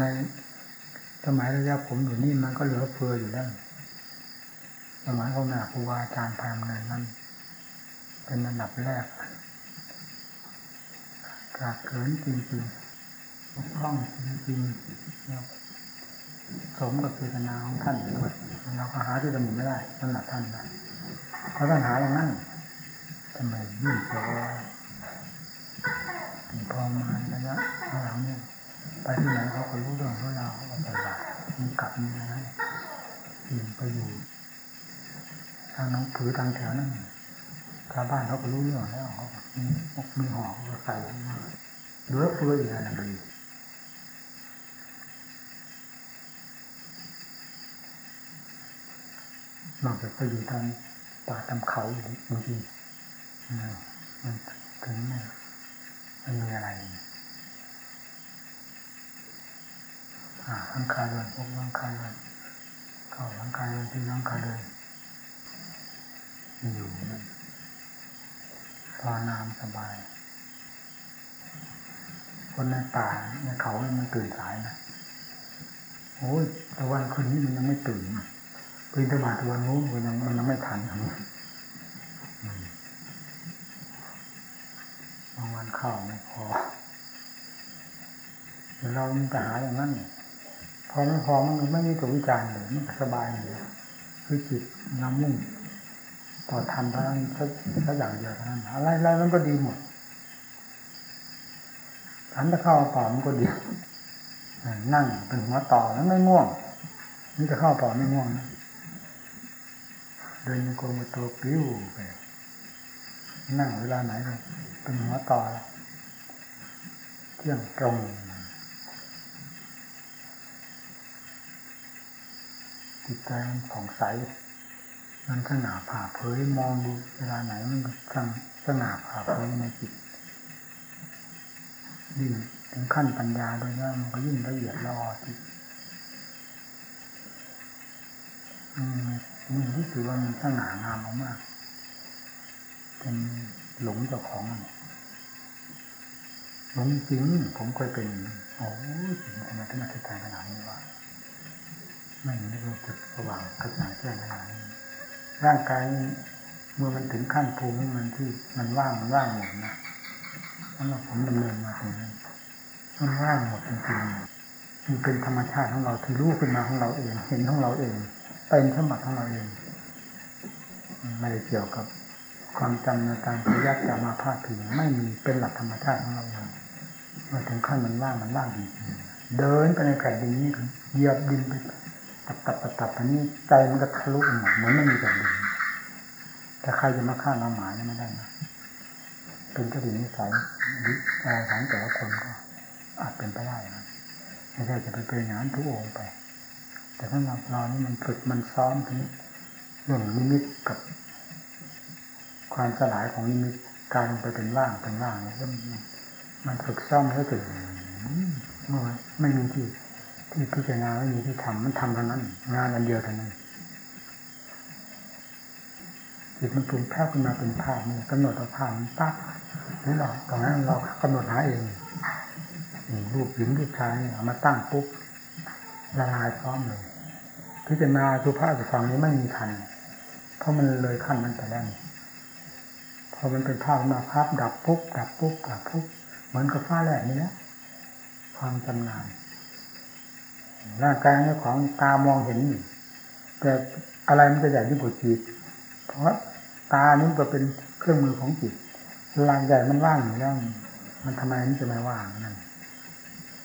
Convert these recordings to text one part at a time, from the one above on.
ในสมัยระยะผมอยู่นี่มันก็เหลือเฟืออยู่แล้วสมัยเขาหนาครูบาอาจารย์ภายในนั้น เป็นระดับแรกกราเขินจริงๆปกป้องจริงๆสมกับเจตนาของท่านด้วยเราก็หาที่จะหมุนไม่ได้สำหรับท่านนะเพราะท่านหาอย่างนั้นทำไมยิ่งพอพอมาระยะหลังเนี่ย ไปที่ไหนเขาก็รู้เรื่องรู้ราวเขาก็ไปบาตมีกลับมีอะไรอยู่ไปอยู่ทางน้องผือทางแถวนั่นชาวบ้านเขาก็รู้เรื่องแล้วเขามีมีหอก็ใส่มาเหลือเฟืออีกอะไรเลยนอกจากไปอยู่ทางป่าตามเขาอยู่จริงๆมันถึงเนี่ยมันมีอะไรอ่าห ลังคาเรือนพวกหลังคาเรือนเข้าลังคาเรือนที่หลังคาเรือนอยู่นั่นพอน้ำสบาย คนในป่าในเขามันตื่นสายนะโอ้ยตะวันคืนนี้มันยังไม่ตื่นปีนตะบาตะวันนู้นมันยังมันยังไม่ทันบางวันเข้าไม่พอเรามีปัญหาอย่างนั้น พอไม่พอมันไม่มีตัววิจารณ์เลยมันสบายเลยคือจิตน้ำมุ่งต่อทำเท่านั้นถ้าอย่างเดียวเท่านั้นอะไรอะไรมันก็ดีหมดฉันจะเข้าป่ามันก็ดีนั่งเป็นหัวต่อแล้วไม่ง่วงนี่จะเข้าป่าไม่ง่วงนะเดินโกงตัวปิ้วไปนั่งเวลาไหนเลยเป็นหัวต่อเที่ยงตรง จิตใจมันผ่องใส มันสง่าผ่าเผยมองดูเวลาไหนมันช่างสง่าผ่าเผยในจิตยิ่งถึงขั้นปัญญาโดยว่ามันก็ยิ่งละเอียดละออจิตนี่ที่ถือว่ามันสง่างามมากๆเป็นหลงเจ้าของหลงจริงผมเคยเป็นโอ้จริงทำไมถึงมาทิศทางขนาดนี้วะ ไม่ไม่รู้จุดสว่างกระจ่างแจ้งขนร่างกายเมื่อมันถึงขั้นภูมิมันที่มันว่างมันว่างหมดนะสำหรับผมดำเนินมาตรงนี้มันว่างหมดจริงๆมันเป็นธรรมชาติของเราที่รู้ขึ้นมาของเราเอง เห็นของเราเองเป็นสมบัติของเราเองไม่ได้เกี่ยวกับความจำในการพยักจะมาพาดถึงไม่มีเป็นหลักธรรมชาติของเราเองมื่อถึงขั้นมันว่างมันว่างจริงๆเดินไปในแผ่นดินนี้เหยียบดินไป ตับตับตับตับอันนี้ใจมันก็ทะลุหมดเหมือนไม่มีแผ่นดินแต่ใครจะมาฆ่าเราหมายไม่ได้นะเป็นกระดิ่งนิสัยอะไรของแต่ละคนก็อาจเป็นไปได้นะไม่ใช่จะไปเป็นอย่างนั้นทุกองไป แต่ถ้าเราเรานี่มันฝึกมันซ้อมถึงเรื่องนิมิตกับ ความสลายของนิมิตการลงไปเป็นว่างเป็นว่างเนี่ยมันฝึกซ้อมให้ถึงเมื่อไม่มีที่ ที่พิจารณาไม่มีที่ทำมันทำเท่านั้น งานอันเดียวเท่านั้นจิตมันปรุงภาพขึ้นมาเป็นภาพนี่กำหนดเอาภาพปั๊บนี่เราตรงนั้นเรากำหนดหาเองรูปหญิงรูปชายเอามาตั้งปุ๊บละลายพร้อมเลยพิจารณาสุภาพสุฟังนี้ไม่มีทัน เพราะมันเลยขั้นนั้นไปแล้วพอมันเป็นภาพมาภาพดับปุ๊บดับปุ๊บดับปุ๊บเหมือนกับฟ้าแลบนี่แหละความจำนาน ร่างกายนี้ของตามองเห็น แต่อะไรมันจะใหญ่ที่หัวจิตเพราะตานี้ก็เป็นเครื่องมือของจิตลางใหญ่มันว่างอยู่แล้วมันทำไมมันจะไม่ว่างนั่น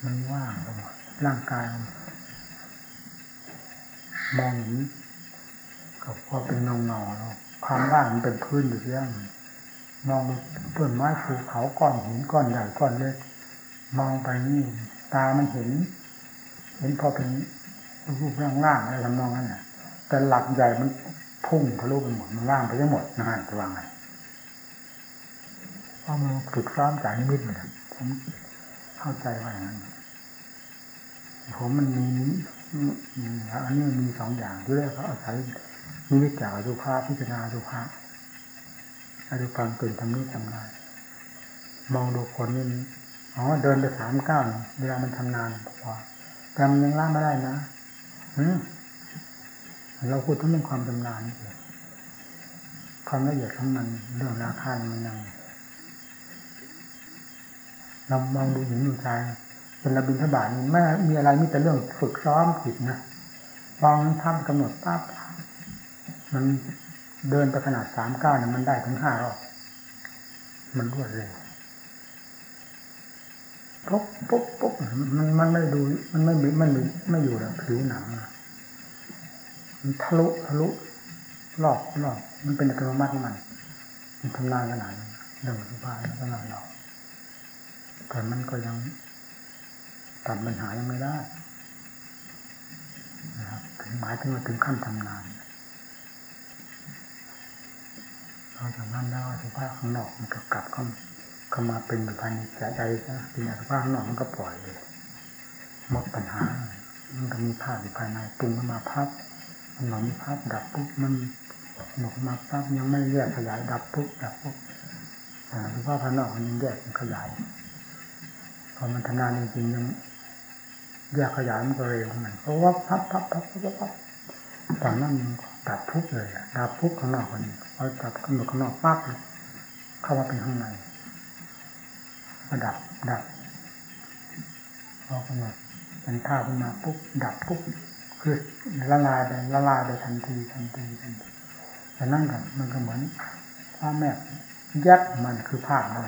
มันว่างไปหมดร่างกายมองอย่างนี้ก็พอเป็นเงาเงาแล้วความว่างมันเป็นพื้นอยู่เรื่องมองต้นไม้ภูเขาก้อนหินก้อนใหญ่ก้อนเล็กมองไปนี่ตามันเห็น เห็นพอเป็นรูปร่างล่างอะไรทำนองนั้นน่ะแต่หลักใหญ่มันพุ่งทะลุไปหมดมันว่างไปทั้งหมดนะฮะจะว่าไงเพราะมันฝึกซ้อมจากนิมิตเลยผมเข้าใจว่าอย่างนั้นผมมันมีอันนี้มีสองอย่างที่แรกเขาอาศัยนิมิตจากอสุภาพิจารณาอสุภาอสุฟังตื่นทำนี้ทำงานมองดูคนนี่อ๋อเดินไปสามก้าวเวลามันทำนานพอ แต่มันยังละไม่ได้นะเราพูดถึงเรื่องความชำนาญนี่เองความละเอียดของมันเรื่องราคามันยังเรามองดูหญิงดูชายเป็นระบินทบาทนี่ไม่มีอะไรมีแต่เรื่องฝึกซ้อมจิตนะลองทำกำหนดปั๊บมันเดินไปขนาดสามก้าวเนี่ยมันได้ถึงห้ารอบมันรวดเร็ว ปุ๊บปุ๊บปุ๊บมันมันไม่ดู มันไม่มีมันไม่ไม่อยู่แล้วผิวหนังมันทะลุทะลุรอบรอบมันเป็นอัตโนมัติของมัน มันทำลายขนาดนั้นเรื่องสุภาพขนาดเราแต่มันก็ยังตัดปัญหายังไม่ได้นะครับถึงหมายถึงว่าถึงขั้นทำงานเราจากนั้นแล้วสุภาพข้างนอกมันก็กลับเข้า เขามาเป็นอยู่ภายในใจใจนะทีนี้สุภาพข้างนอกมันก็ปล่อยเลยหมดปัญหา มันก็มีภาพอยู่ภายในปรุงขึ้นมาภาพมันหลงภาพดับปุ๊บมันหนกมาภาพยังไม่แยกขยายดับปุ๊บดับปุ๊บสุภาพภายนอกมันยังแยกมันขยายพอมันทำงานจริงๆยังแยกขยายมันก็เร็วมันเพราะว่าพับพับพับพับพับตอนนั้นมันดับพุบเลยดับพุบข้างนอกคนนี้พอดับข้างนอกข้างนอกปั๊บเข้ามาเป็นข้างใน ก็ดับดับพอกำหนดเป็นท่าขึ้นมาปุ๊บดับปุ๊บคือละลายไปละลายไปทันทีทันทีทันทีแต่นั่นกันมันก็เหมือนพ่อแม่ยัดมันคือผ้ามัน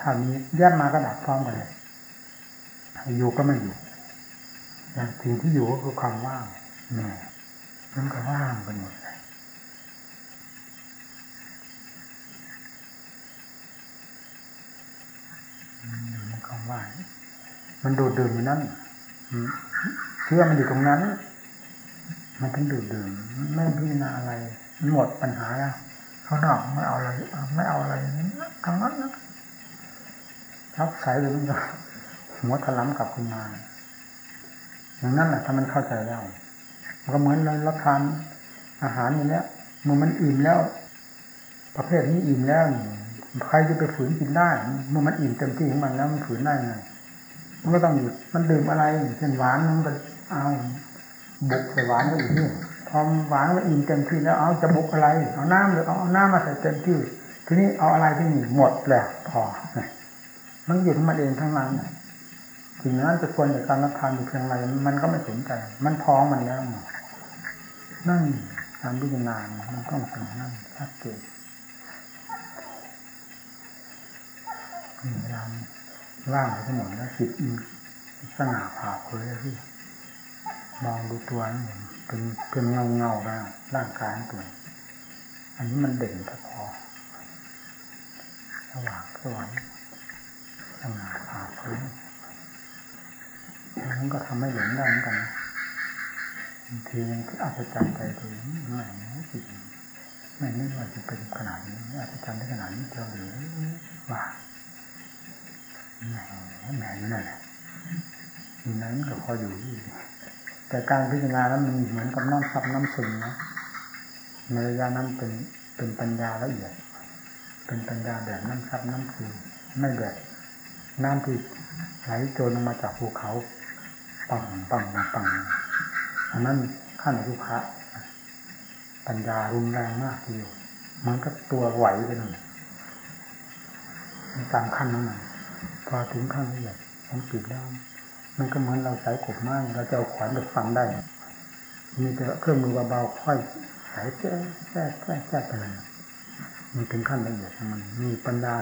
ถ้านี้ยัดมาก็ดับพร้อมกันเลยอยู่ก็ไม่อยู่สิ่งที่อยู่ก็คือความว่างนี่มันก็ว่างไปหมดเลยมันอยู่ใน ความว่ามันดูดดื่มอยู่นั่นเชื่อมันอยู่ตรงนั้น มันถึงดูดดื่มไม่พิจารณาอะไรหมดปัญหาแล้วข้างนอกไม่เอาอะไรไม่เอาอะไรทั้งนั้นนะทับใสเลยมันก็หัวถลำกลับขึ้นมาอย่างนั้นแหละถ้ามันเข้าใจแล้วมันก็เหมือนเรารับทานอาหารอย่างนี้เมื่อมันอิ่มแล้ว ประเภทนี้อิ่มแล้ว ใครจะไปฝืนกินได้เมื่อมันอิ่มเต็มที่ของมันแล้วมันฝืนได้ไงมันก็ต้องหยุดมันดื่มอะไรเช่นหวานมันก็เอาบุกใส่หวานก็อยู่นี่พอหวานมันอิ่มเต็มที่แล้วเอาจะบุกอะไร เอาน้ำหรือเอาน้ำมาใส่เต็มที่ทีนี้เอาอะไรที่นี่หมดแล้วพอมันหยุดมันเองทั้งนั้นสิ่งนั้นจะควรจะการรับทานอยู่เพียงไรมันก็ไม่สนใจ มันท้องมันแล้วนั่นการพิจารณามันต้องเป็นนั่นชัดเจน พยายามว่างไปทั้งหมดแล้วจิตสง่าผ่าเผยที่มองดูตัวนี่เป็นเป็นเงาเงาร่างร่างกายตัวอันนี้มันเด่นพอสว่างสวยสง่าผ่าเผยมันก็ทำให้เห็นได้เหมือนกันบางทียังอัศจรรย์ใจตัวเองไม่จริงไม่นึกว่าจะเป็นขนาดนี้อัศจรรย์ได้ขนาดนี้เท่าหรือว่า แหมแหมอยู่นั่นแหละอยู่นั้นก็พออยู่แต่การพิจารณาแล้วมันเหมือนกับน้ำซับน้ำซึมนะในระยะนั้นเป็นเป็นปัญญาละเอียด เป็นปัญญาแบบน้ำซับน้ำซึมไม่แบบน้ำที่ไหลโจรลงมาจากภูเขาปังปังปังอันนั้นขั้นรุคะปัญญารุนแรงมากทีเดียวมันก็ตัวไหวไปหนึ่งตามขั้นนั้น พอถึงขั้นละเอียดมันปิดแล้วมันก็เหมือนเราใส่กบไม้เราจะเอาขวานไปฟังได้ มีแต่เครื่องมือเบาๆค่อยใส่แก้แก้แก้แก้ไปเลยมันถึงขั้นละเอียดมัน มีปัญญา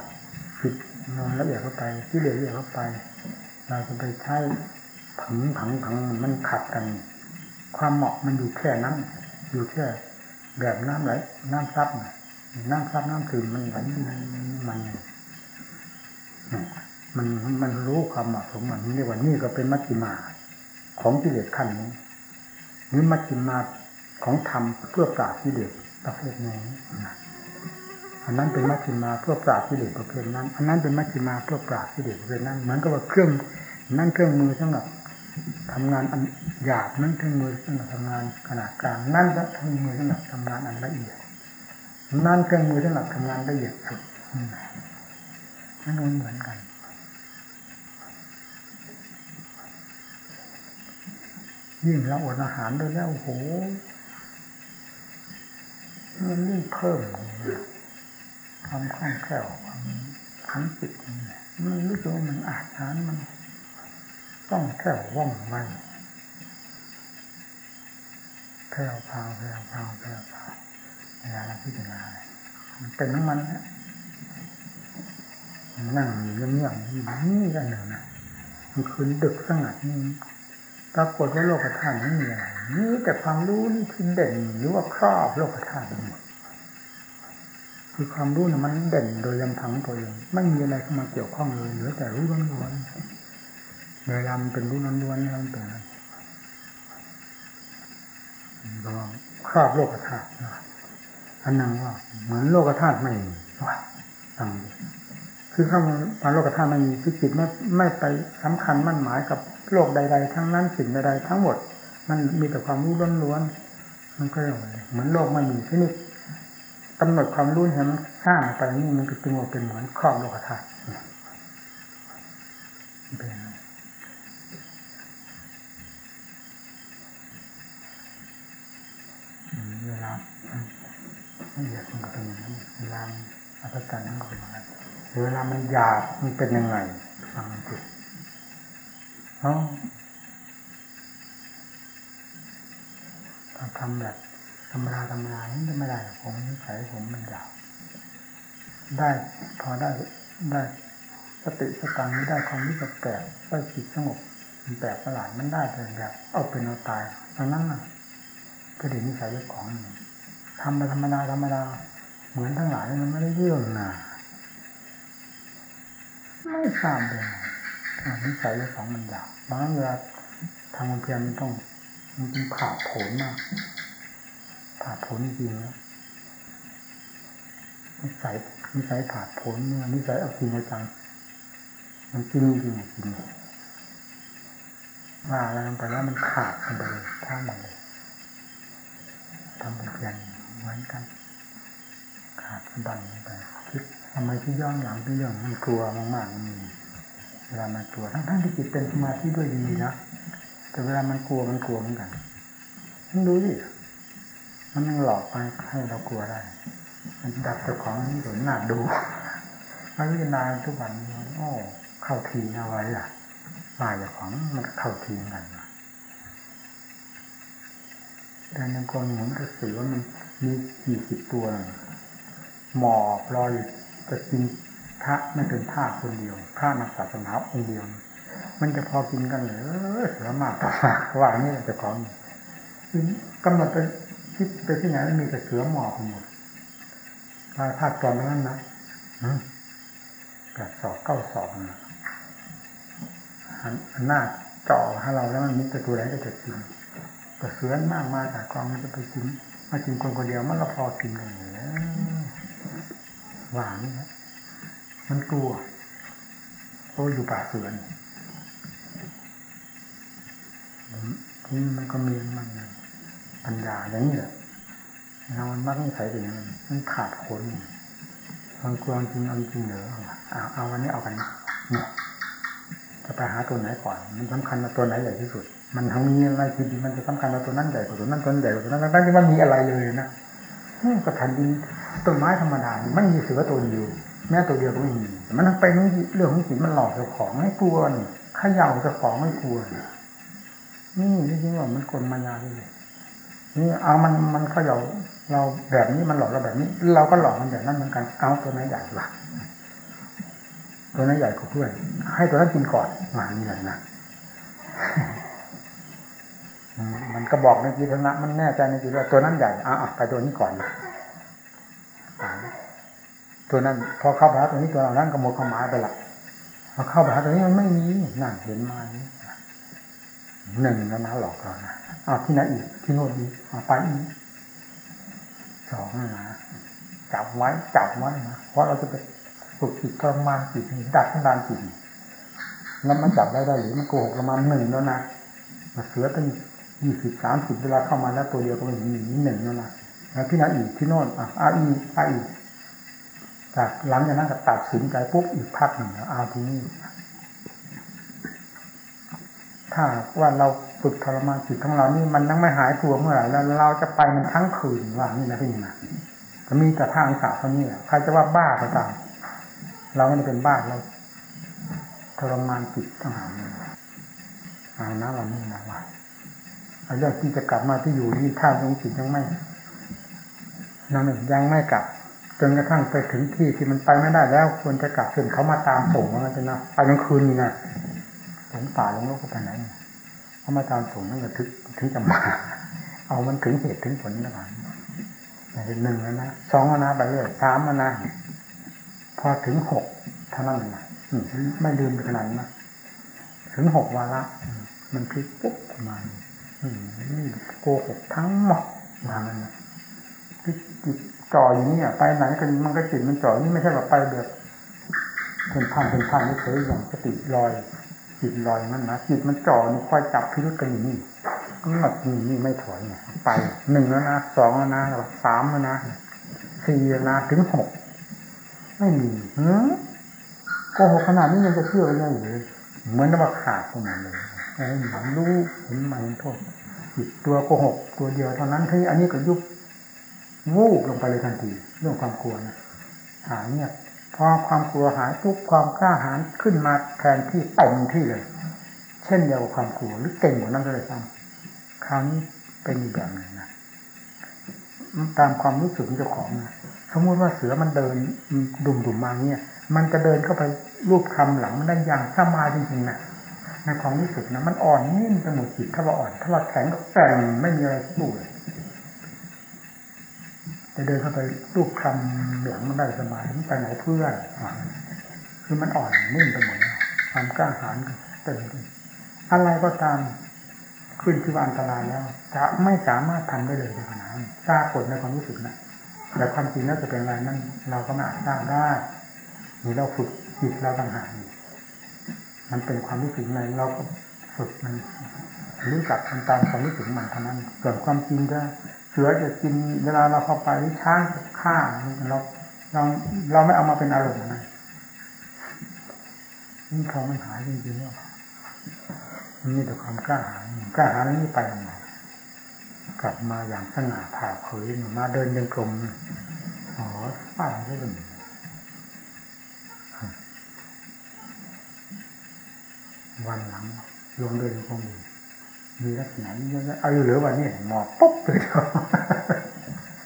ผิดนอนละเอียดเข้าไปที่เหลือละเอียดเข้าไป เราจะไปใช้ผังผังผังมันขัดกัน ความเหมาะมันอยู่แค่นั้น อยู่แค่แบบน้ำไหลน้ำซับน้ำซับน้ำคืนมันไหลมันมัน มันมันรู้ความเหมาะสมมันเรียกว่านี่ก็เป็นมัชฌิมา ของกิเลสขั้นนี้นี่มัชฌิมาของธรรมเพื่อปราบกิเลสประเภทนี้อันนั้นเป็นมัชฌิมาเพื่อปราบกิเลสประเภทนั้น อันนั้นเป็นมัชฌิมาเพื่อปราบกิเลสประเภทนั้นเหมือนกับว่าเครื่องนั่นเครื่องมือสำหรับทำงานอันหยาบนั่นเครื่องมือสำหรับทำงานขนาดกลาง นั่นเครื่องมือสำหรับทำงานอันละเอียดนั่นเครื่องมือสำหรับทำงานละเอียดสุดนั่นเหมือนกัน ยิ่งเราอดอาหารด้วยแล้วโหมันยิ่งเพิ่มความคล่องแคล่วความทั้งจิตมันรู้สึกว่ามันอาหารมัน ต้องแคล่วว่องไวแคล่วพาวแคล่วพาวแคล่วพาวเวลาเราพิจารณามันเป็นน้ำมันนะนั่งอยู่เงียบๆนี่กันหนึ่งนะมันคืนดึกสงัดนี่ ปรากฏว่าโลกธาตุไม่มีอะไรนี่แต่ความรู้นี่คือเด่นหรือว่าครอบโลกธาตุหมดคือความรู้เนี่ยมันเด่นโดยลำพังตัวเองไม่มีอะไรเข้ามาเกี่ยวข้องเลยเหลือแต่รู้ล้วนๆเวลามันเป็นรู้ล้วนๆแล้วมันเป็นอะไรก็ครอบโลกธาตุอันนั้นว่าเหมือนโลกธาตุไม่มีว่าฟังคือเข้ามาโลกธาตุไม่มีคือจิตไม่ไม่ไปสำคัญมั่นหมายกับ โลกใด ๆ ทั้งนั้นสิ่งใดๆทั้งหมด มันมีแต่ความรู้ล้วนๆมันก็เหมือนโลกไม่มีที่นี่กำหนดความรู้เห็นมันสร้างไปนี่มันก็จึงว่าเป็นเหมือนครอบโลกธาตุเวลาละเอียดมันก็เป็นอย่างนั้นเวลาอัศจรรย์มันก็เป็นอย่างนั้นเวลามันหยาบมันเป็นยังไงฟังดู ถ้าทำแบบธรรมดาธรรมดานี่จะไม่ได้ผมนิสัยผมมันยาบได้พอได้ได้สติสตังนี้ได้ความรู้สึกแปลกได้จิตสงบมันแปลกประหลาดมันได้แต่แบบเอาเป็นเอาตายดังนั้นน่ะก็เด็นนิสัยของทำไปธรรมดาธรรมดาเหมือนทั้งหลายมันไม่ได้เยื่องนาไม่ทราบเลย นิสัยของมันหยาบบางเวลาทำความเพียรมันต้องมันเป็นผ่าผลมากผ่าผลจริงนะนิสัยนิสัยผ่าผลเนี่ยนิสัยเอาจริงเอาจังมันจริงจริงจริงว่าอะไรลงไปแล้วมันขาดมันไปเลยท่ามันเลยทำเป็นเพียรเหมือนกัน ขาดสะบันไปคิดทำไมที่ย้อนหลังที่เรื่องมันกลัวมากๆมัน เวลามันกลัวทั้งๆที่จิตเป็นสมาธิด้วยดีนะแต่เวลามันกลัวมันกลัวเหมือนกันมันดูดิมันยังหลอกไปให้เรากลัวได้ มันดับเจ้าของนี่หนุนหน้าดูมาพิจารณาทุกวันโอ้เข้าทีเอาไว้ล่ะมาเจ้าของมันเข้าทีกันแต่ยังกองหมุนกระสือว่ามันมีกี่สิบตัวหมอบรอยจะกิน พระไม่เป็นพระคนเดียว พระนักศาสนาองค์เดียว มันจะพอกินกันหรือเสือมากว่านี่จะของกำหนดไปคิดไปที่ไหนมีแต่เสือหมอบหมดพาภาคตอนนั้นนะแปดสอบเก้าสอบนะหน้าเจาะให้เราแล้วมันมีแต่ตัวไหนก็จะกินแต่เสือมากมาจากกองมันจะไปกินมากินคนคนเดียวมันก็พอกินกันเลยหวานนะ มันกลัวเพราะอยู่ป่าเสือนี่มันก็มีมันปัญญาอย่างนี้แหละเรามันมักไม่ใส่ถึงมันขาดคนมันกลัวจริงเอาจริงเหรอเอาเอาวันนี้เอากันเนี่ยจะไปหาตัวไหนก่อน มันสำคัญว่าตัวไหนใหญ่ที่สุด มันทั้งนี้อะไรคือมันจะสำคัญว่าตัวนั้นใหญ่กว่าตัวนั้นตัวนั้นใหญ่กว่าตัวนั้นตั้งที่มันมีอะไรเลยนะก็แผ่นดินต้นไม้ธรรมดาไม่มีเสือตัวเดียว แม้ตัวเดียวก็ไม่มีมันไปนเรื่องของจิตมันหลอกเจ้าของไม่กลัวนี่ขย่าเจ้าของไม่กลัวนี่จริงๆว่ามันกลมายาเลยนี่เอามันมันเขย่าเราแบบนี้มันหลอกเราแบบนี้ เราก็หลอกมันแบบนั้นเหมือนกันเอาตัวไหนใหญ่กว่าตัวนั้นใหญ่กว่าเพื่อนให้ตัวนั้นกินก่อนมานี่เลยนะมันก็บอกในจิตนะมันแน่ใจในจิตว่าตัวนั้นใหญ่อะไปตัวนี้ก่อน ตัวนั้น พอเข้าไปหาตัวนี้ตัวเรานั้นก็หมดความหมายไปละพอเข้าไปหาตัวนี้มันไม่มีนั่นเห็นมาหนึ่งแล้วนะหลอกเรานะเอาที่ไหนอีกที่โน่นอีกเอาไปอีกสองนะจับไว้จับไว้นะเพราะเราจะไปฝึกจิตทรมานจิตดัดทันดานจิตแล้วมันจับได้ได้หรือมันโกหกประมาณหนึ่งแล้วนะมาเสือตั้งยี่สิบสามสิบเวลาเข้ามาแล้วตัวเดียวก็ไม่มีหนึ่งแล้วนะแล้วที่ไหนอีกที่โน่นอะอาอีอาอี จากหลังจากนั้นก็ตัดสินใจปุ๊บอีกพักหนึ่งเอาทีนี่ถ้าว่าเราฝึกทรมานจิตของเรานี่มันยังไม่หายตัวเมื่อไหร่แล้วเราจะไปมันทั้งคืนว่านี่นะพี่นะจะมีแต่ทางสาเท่านี้ใครจะว่าบ้าก็ตามเราไม่ได้เป็นบ้าเราทรมานจิตต้องหาเอานะวันนี้นะว่าเรื่องที่จะกลับมาที่อยู่นี่ถ้าดวงจิตยังไม่นั่นยังไม่กลับ จนกระทั่งไปถึงที่ที่มันไปไม่ได้แล้ว ควรจะกลับเช่นเขามาตามส่งว่าจะนะไปกลางคืนนี่นะหลงป่าหลงโลกก็ไปไหนเขามาตามส่งนั่นก็ถึงถึงจะมาเอามันถึงเหตุถึงผลนะครัหนึ่งแล้วนะสองแล้วนะไปเรื่อยสามแล้วนะพอถึงหกเท่านั้นนะไม่ลืมขนาดนั้นถึงหกวาระมันพลิกปุ๊บมานี่โกหกทั้งหมดมาแล้วนะจิต จ่ออย่างนี้ไปไหนกันมันก็จิตมันจ่อนี่ไม่ใช่แบบไปแบบเป็นพันเป็นพันไม่เคยอย่างสติลอย จิตลอยนั่นนะจิตมันจ่อนี่คอยจับพิรุษกันอยู่นี่กำหนดนี่นี่ไม่ถอยเนี่ยไปหนึ่งแล้วนะสองแล้วนะสามแล้วนะสี่แล้วนะถึงหกไม่มีเฮ้โกหกขนาดนี้ยังจะเชื่อได้หรือเหมือนว่าขาดตรงนั้นเลยไอ้หนรู้เห็นมาเห็นโทษจิตตัวโกหกตัวเดียวเท่านั้นที่อันนี้ก็ยุบ วูบลงไปเลยทันทีเรื่องความกลัวนะหายเนี่ยพอความกลัวหายทุกความกล้าหาญขึ้นมาแทนที่เต็มที่เลย เช่นเดียวกับความกลัวหรือเก่งกว่านั้นเลยซ้ำคราวนี้เป็นอีกแบบหนึ่งนะตามความรู้สึกของเจ้าของนะสมมติว่าเสือมันเดินดุ่มๆมาเนี่ย มันจะเดินเข้าไปรูปคำหลังมันได้อย่างสมาจริงๆนะในความรู้สึกนะมันอ่อนนิ่มไปหมดจิตถ้าว่าอ่อนถ้าว่าแข็งก็แกร่งไม่มีอะไรสู้เลย จะเดินเข้าไปรูปคำหลังมันได้สบายมันไปไหนเพื่อนคือมันอ่อนนิ่มไปหมดความกล้าหาญเต็มที่อะไรก็ตามขึ้นที่ว่าอันตรายแล้ว จะไม่สามารถทำได้เลยในขณะนั้นทราบผลในความรู้สึกนะแต่ความจริงแล้วจะเป็นอะไรนั่นเราก็ไม่อาจทราบได้นี่เราฝึกจิตเราต่างหากมันเป็นความรู้สึกในเราก็ฝึกมันรู้จักทำตามความรู้สึกมันเท่านั้นส่วนความจริงก็ เสือจะกินเวลาเราเข้าไปช้างจะฆ่าเราเราเราไม่เอามาเป็นอารมณ์นะนี่เขามันหายจริงๆเนี่ยมันมีแต่ความกล้าหาญกล้าหาญนี่ไปยังไงกลับมาอย่างสง่าผ่าเผยมาเดินยังกลมอ๋อป้าได้เป็นวันหลังลงเดินคงดี มีลักษณะนี้เอาอยู่เหลือวันนี้หมอกปุ๊บเลยเถอะ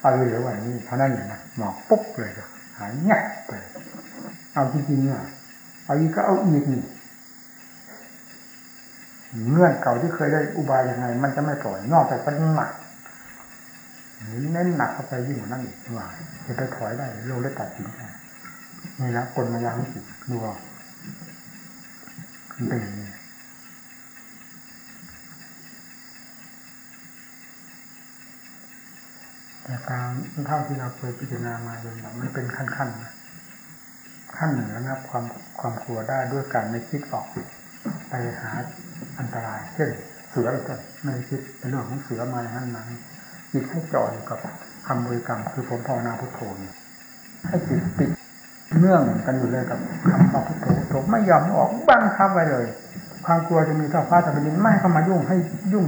เอาอยู่เหลือวันนี้เท่านั้นเองนะหมอกปุ๊บเลยเถอะหายเงียบไปเอาจริงๆอะเอาอีกก็เอาอีกนี่เงื่อนเก่าที่เคยได้อุบายยังไง มันจะไม่ปล่อยนอกจากมันหนักนี่เน้นหนักเข้าไปยิ่งกว่านั้นอีกว่าจะไปถอยได้โลกได้ตัดสินใจนี่นะกลมายาวิจิตดูว่ามันเป็นอย่างนี้แต่ การเท่าที่เราเคยพิจารณามาเลยมันเป็นขั้นๆนะขั้นหนึ่งแล้วนะความความกลัวได้ด้วยการไม่คิดออก ไปหาอันตรายเช่นเสือก็ไม่คิดในเรื่องของเสือมาอย่างนั้นนั้นจิตให้จ่อยกับคำบริกรรม คือผมภาวนาพุทโธให้จิตติดเนื่องกันอยู่เลยกับคำพุทโธพุทโธไม่ยอมออกบังคับไว้เลย ความกลัวจะมีเท่าฟ้าแต่เป็นดินไม่เข้ามายุ่งให้ยุ่ง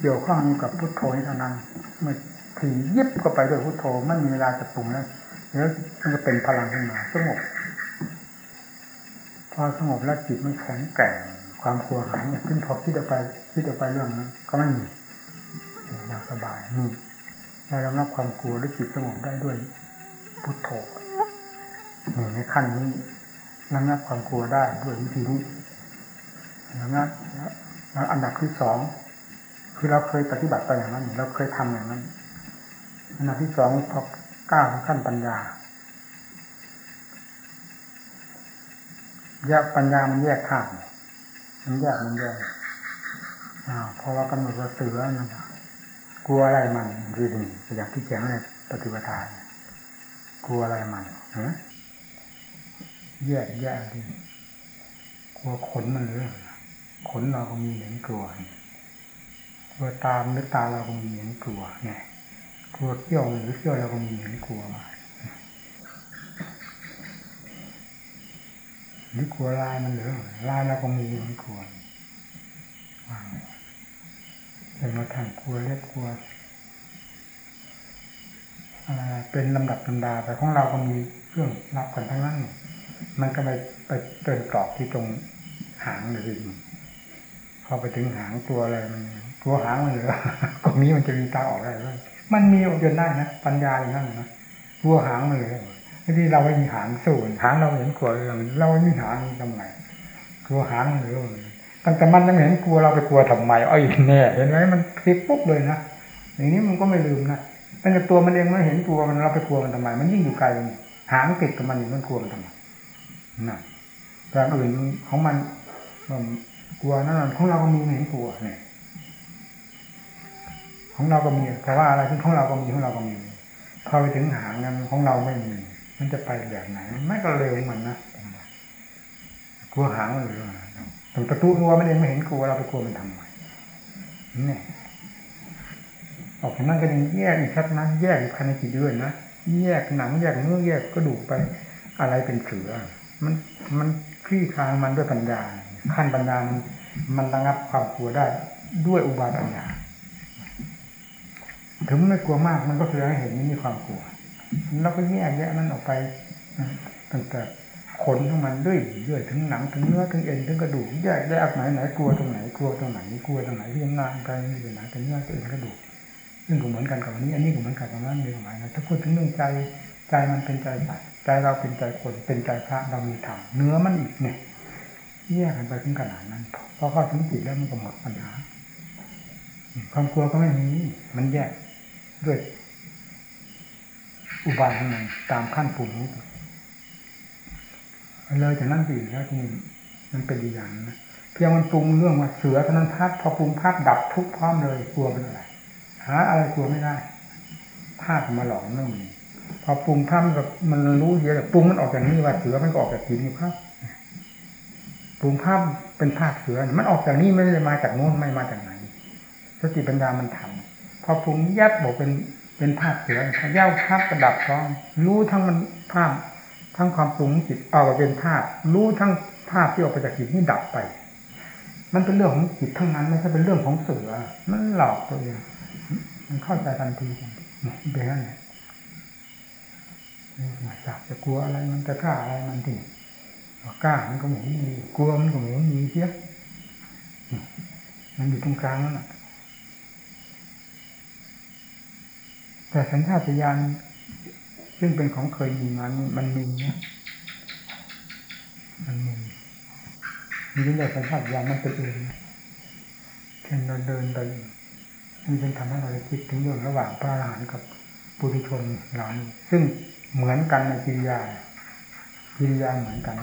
เกี่ยวข้องกับพุทโธเท่านั้นเมื่อ ถี่ยิบก็ไปด้วยพุทโธไม่มีเวลาจะปรุงแล้วแล้วมันจะเป็นพลังขึ้นมาสงบพอสงบแล้วจิตมันแข็งแกร่งความกลัวหายขึ้นพอคิดออกไปคิดออกไปเรื่องนั้นก็ไม่มีอย่างสบายนี่เราระงับความกลัวด้วยจิตสงบได้ด้วยพุทโธนี่ในขั้นนี้ระงับความกลัวได้ด้วยวิธีนี้ระงับแล้วอันดับที่สองคือเราเคยปฏิบัติไปอย่างนั้นเราเคยทำอย่างนั้น อันดับที่สองพอก้าวขั้นปัญญาแยกปัญญามันแยกขางมันแยกมันแยกอ้าวพอเรากำหนดว่าเสือนะกลัวอะไรมันดีดีอยางที่แจ้งในปฏิปทากลัวอะไรมันฮะแยกแยกดิกลัวขนมันหรือขนเราก็มีเหมือนกลัวกลัวตามหรือตาเราก็มีเหมือนกลัวเนี่ย ลัวเที่ยวหรือเที่ยวเราก็มีเหมือนกลัวหรือกลัวลายมันหรือลายเราก็มีเหมือนกลัววางเป็นมาทางกลัวเรียกกลัวเป็นลำดับลำดาแต่ของเราก็มีเครื่องรับกันทั้งนั้น มันก็ไปไปเตินกรอบที่ตรงหางเลยทีพอไปถึงหางตัวอะไรมันตัวหางมันเหลือตรงนี้มันจะมีตาออกได้เลย มันมีออกจนได้นะปัญญาอย่างนั้นนะตัวหางมันเลยที่เราไม่มีหางสูนหางเราเห็นกลัวเราไม่มีหางทำไงตัวหางมันเลยตั้งแต่มันยังเห็นกลัวเราไปกลัวทำไมอ้อยแน่เห็นไหมมันพลิกปุ๊บเลยนะอย่างนี้มันก็ไม่ลืมนะตั้งแต่ตัวมันเองไม่เห็นกลัวมันเราไปกลัวมันทำไม มันยิ่งอยู่ไกลหางติดกับมันอยู่มันกลัวมันทำไมนะแต่อื่นของมันกลัวนั่นของเราก็มีเห็นกลัวเนี่ย ของเราก็มีแต่ว่าอะไรที่ของเราก็มีของเราก็มีพอไปถึงหางนั้นของเราไม่มี มันจะไปแบบไหนไม่ก็เร็วเหมือนนะกลัวหางมันเลยแต่ประตูรั้วมันเองไม่เห็นกลัวเราไปกลัวมันทำไมนี่ออกจากนั้นก็ยังแยกอีกชัดนะแยกภายในจิตด้วยนะแยกหนังแยกเนื้อแยกกระดูกไปอะไรเป็นเสือมันมันคลี่คลายมันด้วยปัญญาขั้นปัญญามันมันระงับความกลัวได้ด้วยอุบายปัญญา ถึงไม่กลัวมากมันก็แสดงให้เห็นนี่มีความกลัวเราก็แยกแยะมันออกไปตั้งแต่ขนของมันด้วยด้วยถึงหนังถึงเนื้อถึงเอ็นถึงกระดูกแยกแยกไหนไหนกลัวตรงไหนกลัวตรงไหนกลัวตรงไหนที่ยังงานกันอยู่ไหนเป็นเนื้อเป็นเอ็นกระดูกซึ่งก็เหมือนกันกับอันนี้ อันนี้ก็เหมือนกันกับนั้นมีหมายนะถ้าพูดถึงเรื่องใจใจมันเป็นใจสัตว์ใจเราเป็นใจคนเป็นใจพระเรามีธรรมเนื้อมันอีกเนี่ยแยกกันไปถึงขนาดนั้นพอเข้าถึงจิตแล้วมันก็หมดปัญหาความกลัวก็ไม่มีมันแยก ด้วยอุบายของมันตามขั้นปุ่มนี้เลยจากนั้นไปอีกแล้วทีนี้มันเป็นอีกอย่างนะเพียงมันปรุงเรื่องว่าเสือเท่านั้นพัดพอปรุงภาพดับทุกพร้อมเลยกลัวเป็นอะไรหาอะไรกลัวไม่ได้ภาพมาหลอกนั่นเองพอปรุงภาพมันมันรู้เยอะแต่ปรุงมันออกจากนี้ว่าเสือมันก็ออกจากจิตนี่ภาพปรุงภาพเป็นภาพเสือ มันออกจากนี้ไม่ได้มาจากโน้นไม่มาจากไหนสติปัญญามันทำ อปรุงยัดบอกเป็นเป็นภาพเสือเย้าภาพประดับท้อง รู้ทั้งมันภาพ ทั้งความปรุงจิตออกมาเป็นภาพ รู้ทั้งภาพที่ออกไปจากจิตนี่ดับไป มันเป็นเรื่องของจิตทั้งนั้นไม่ใช่เป็นเรื่องของเสือมันหลอกตัวเองมันเข้าใจทันทีเป็นนั่นแหละจับจะกลัวอะไรมันจะกล้าอะไรมันถึงกล้ามันก็เหมือนมีกลัวมันก็เหมือนมีเสียมันอยู่ตรงกลางนั่นแหละ แต่สัญชาตญาณซึ่งเป็นของเคยมีมามันมีนะมันมีมีเรื่องสัญชาตญาณมันเป็นเองเช่นเราเดินไปมันเป็นทำให้เราคิดถึงเรื่องระหว่างพระอรหันต์กับปุถุชนเหล่านี้ซึ่งเหมือนกันในกิริยากิริยาเหมือนกัน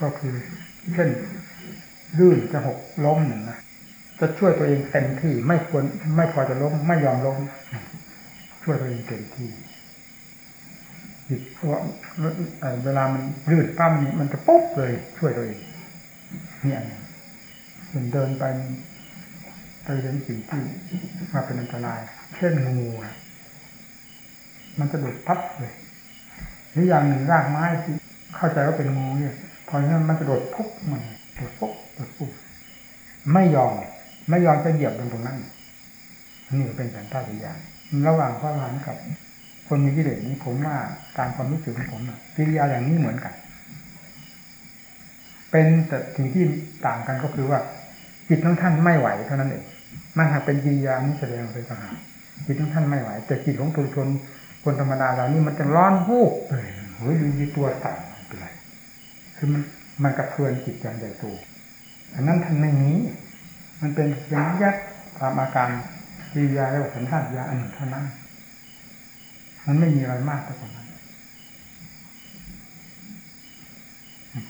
ก็คือเช่นลื่นจะหกล้มหนึ่งนะจะช่วยตัวเองเต็มที่ไม่ควรไม่พอจะล้มไม่ยอมล้ม ช่วยตัวเองเต็มที่เพราะเวลามันลื่นปั้มนี้มันจะปุ๊บเลย ช่วยตัวเองนี่อันนี้เดินไปไปเห็นสิ่งที่มาเป็นอันตราย เช่นงูมันจะโดดพับเลยหรืออย่างหนึ่งรากไม้ที่เข้าใจว่าเป็นงูเนี่ย พอฉะนั้นมันจะโดดปุ๊บมันโดดปุ๊บโดดปุ๊บไม่ยอม ไม่ยอมจะเหยียบลงตรงนั้นนี่เป็นสัญชาตญาณ ระหว่างพระหลานกับ คนมีกิเลสนี้ผมว่าตามความรู้สึกของผมกิริยาอย่างนี้เหมือนกัน เป็นแต่สิ่งที่ต่างกันก็คือว่าจิตของท่านไม่ไหวเท่านั้นเองมันหากเป็นกิริยานี้แสดงเป็นต่างหากจิตของท่านไม่ไหว แต่จิตของปุถุชนคนธรรมดาเรานี่มันจะร้อนวูบเลยเฮ้ยดูตัวสั่นเป็นไรคือมันมันกระเทือนจิตอย่างใหญ่โตอันนั้นท่านไม่มีมันเป็นเพียงยัดความอาการ กิริยาและสัญชาตญาณอันหนึ่งเท่านั้น มันไม่มีอะไรมากแต่กว่านั้น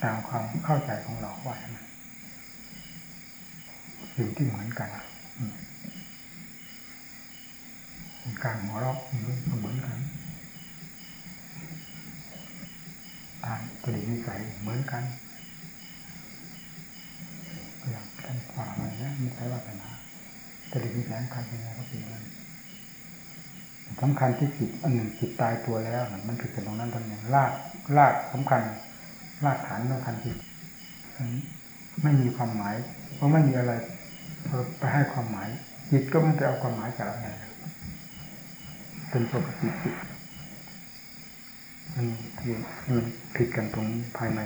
ตามความเข้าใจของเราว่านะสิ่งที่เหมือนกันการหัวเราะมันเหมือนกันทางจริตนิสัยเหมือนกันอย่างท่านความอะไรเนี้ยมีใช้ว่าปัญหา จริตนิสัยสำคัญยังไงก็เป็นนั้นสำคัญที่จิตอันหนึ่งจิตตายตัวแล้ว มันผิดกันตรงนั้นตรงนี้รากรากสำคัญรากฐานสำคัญจิตไม่มีความหมาย เพราะไม่มีอะไรไปให้ความหมาย จิตก็ไม่ไปเอาความหมายจากอะไรเป็นปกติจิตมันมันผิดกันตรงภายใน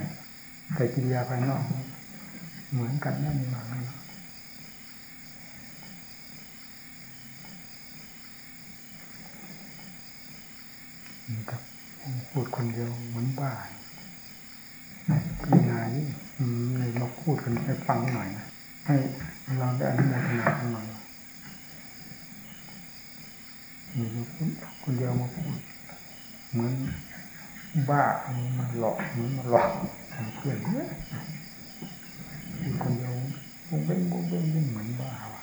แต่กิริยาภายนอก เหมือนกันนั่นมานั่นนี่ ครับพูดคนเดียวเหมือนบ้าพี่นายเลยมาพูดกันให้ฟังหน่อยนะให้เราได้อนุโมทนากันหน่อยนี่คนเดียวมาพูด เหมือนบ้ามันหลอกเหมือนมันหลอกเพื่อนเนี่ยคนเดียวบุ้งเบ้งบุ้งเบ้งเหมือนบ้าว่ะ